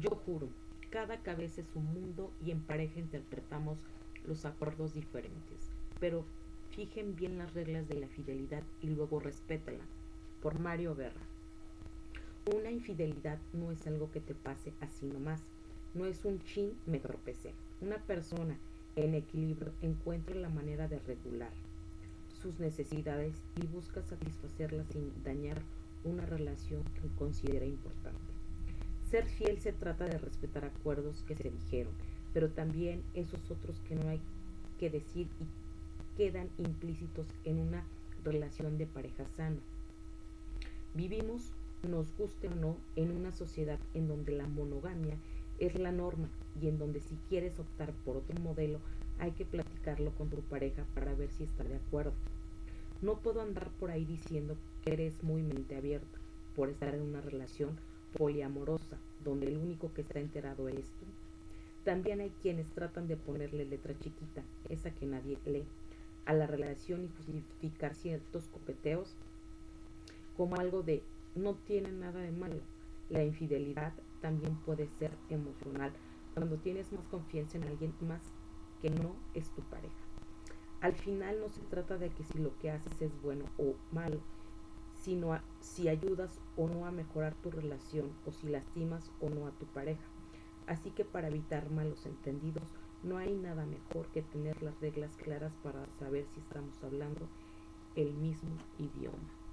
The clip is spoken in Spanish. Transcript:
Yo juro, cada cabeza es un mundo y en pareja interpretamos los acuerdos diferentes. Pero fijen bien las reglas de la fidelidad y luego respétala. Por Mario Guerra. Una infidelidad no es algo que te pase así nomás. No es un chin, me tropecé. Una persona en equilibrio encuentra la manera de regular sus necesidades y busca satisfacerlas sin dañar una relación que considera importante. Ser fiel se trata de respetar acuerdos que se dijeron, pero también esos otros que no hay que decir y quedan implícitos en una relación de pareja sana. Vivimos, nos guste o no, en una sociedad en donde la monogamia es la norma y en donde si quieres optar por otro modelo hay que platicarlo con tu pareja para ver si está de acuerdo. No puedo andar por ahí diciendo que eres muy mente abierta por estar en una relación poliamorosa donde el único que está enterado eres tú. También hay quienes tratan de ponerle letra chiquita, esa que nadie lee, a la relación y justificar ciertos coqueteos como algo de no tiene nada de malo. La infidelidad también puede ser emocional cuando tienes más confianza en alguien más que no es tu pareja. Al final no se trata de que si lo que haces es bueno o malo, sino si ayudas o no a mejorar tu relación o si lastimas o no a tu pareja. Así que para evitar malos entendidos, no hay nada mejor que tener las reglas claras para saber si estamos hablando el mismo idioma.